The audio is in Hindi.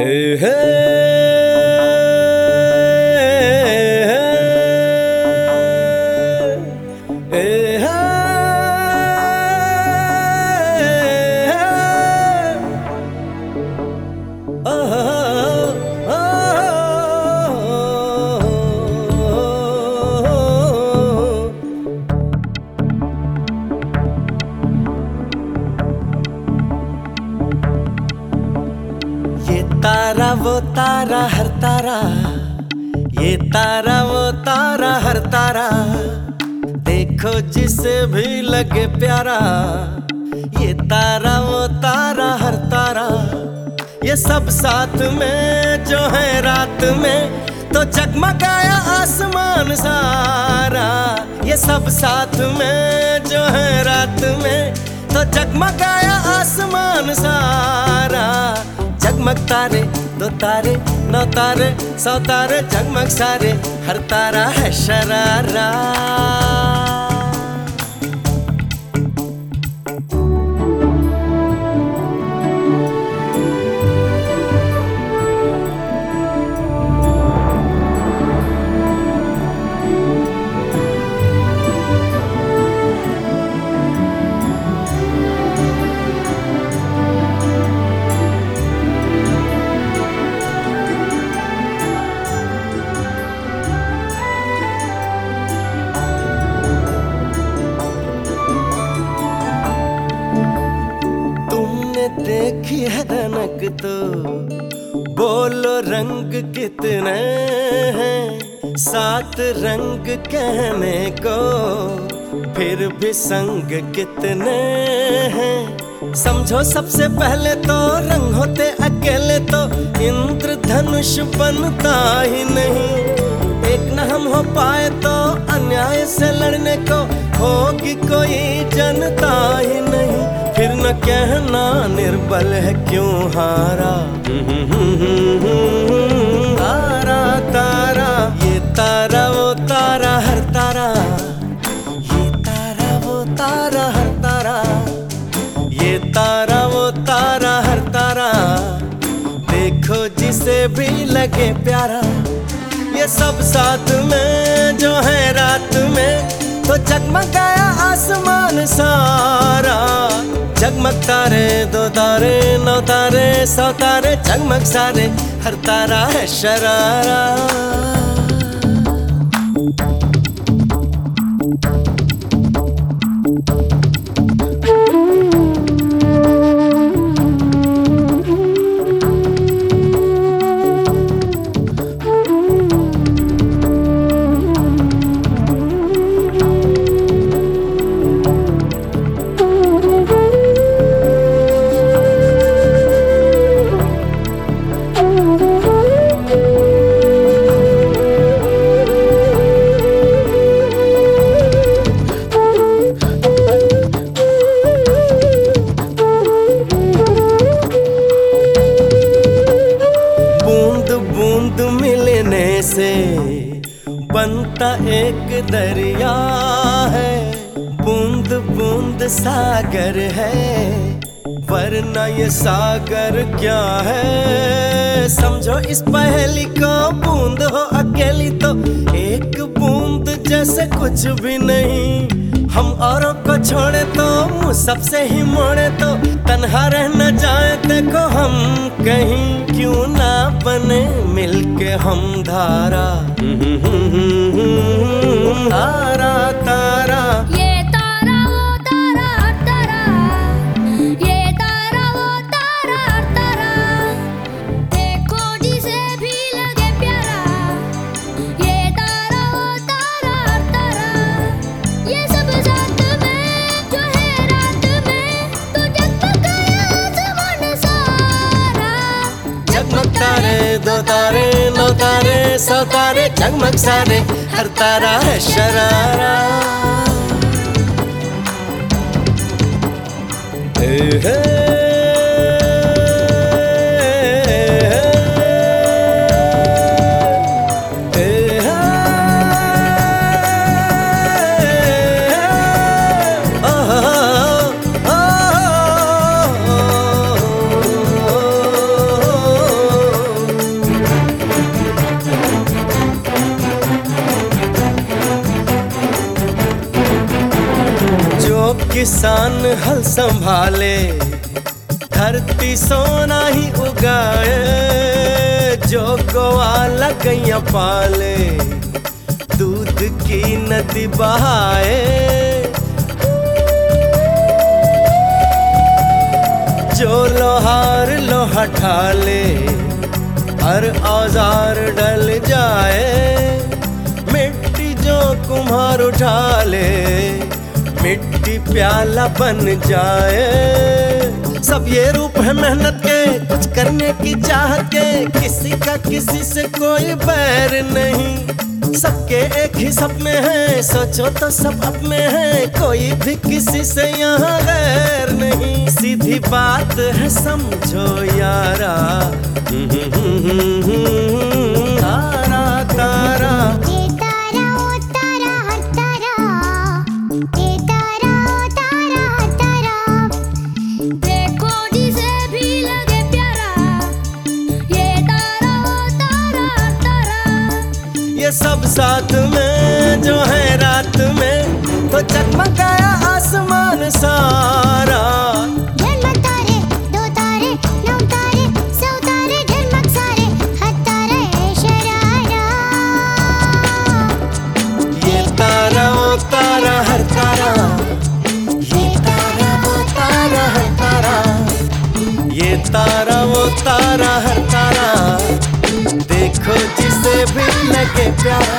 Hey, hey, हर तारा, ये तारा वो तारा, हर तारा। देखो जिसे भी लगे प्यारा, ये तारा वो तारा, हर तारा। ये सब साथ में जो है रात में तो जगमगाया आसमान सारा। ये सब साथ में जो है रात में तो जगमगाया आसमान सारा। जगमग तारे दो तारे नौ तारे सौ तारे जगमग सारे हर तारा है शरारा। देखी है रनक तो। बोलो रंग कितने हैं? सात रंग कहने को, फिर भी संग कितने हैं? समझो सबसे पहले तो रंग होते अकेले तो इंद्रधनुष बनता ही नहीं। एक न हम हो पाए तो अन्याय से लड़ने को होगी न कहना निर्बल है क्यों हारा? तारा तारा, ये तारा, वो तारा, हर तारा। ये तारा, वो तारा, हर तारा। ये तारा, वो तारा, हर तारा। देखो जिसे भी लगे प्यारा। ये सब साथ में जो तो जगमगाया आसमान सारा। जगमग तारे दो तारे, नौ तारे, सौ तारे, जगमग सारे। हर तारा है शरारा। बनता एक दरिया है। बूंद बूंद सागर है, वरना ये सागर क्या है? समझो इस पहली को, बूंद हो अकेली तो एक बूंद जैसे कुछ भी नहीं। हम औरों को छोड़े तो सबसे ही मोड़े तो तन्हा रह न जाए, देखो हम कहीं क्यों ना बने मिलके हम धारा। तारा तारा। दो तारे नौ तारे सौ तारे जगमग सारे हर तारा है शरारा। किसान हल संभाले, धरती सोना ही उगाए जो गोवाला गैया पाले, दूध की नदी बहाए। जो लोहार लोहा ठाले, हर औज़ार डल जाए, मिट्टी जो कुम्हार उठा ले। मिट्टी प्याला बन जाए। सब ये रूप है मेहनत के, कुछ करने की चाहत के। किसी का किसी से कोई बैर नहीं। सबके एक ही सपने हैं, सोचो तो सब अपने हैं। कोई भी किसी से यहाँ गैर नहीं। सीधी बात है समझो यारा। तारा ये सब साथ में जो है रात में। तो चकमकाया आसमान सारा। तारे दो तारे नौ तारे। get down.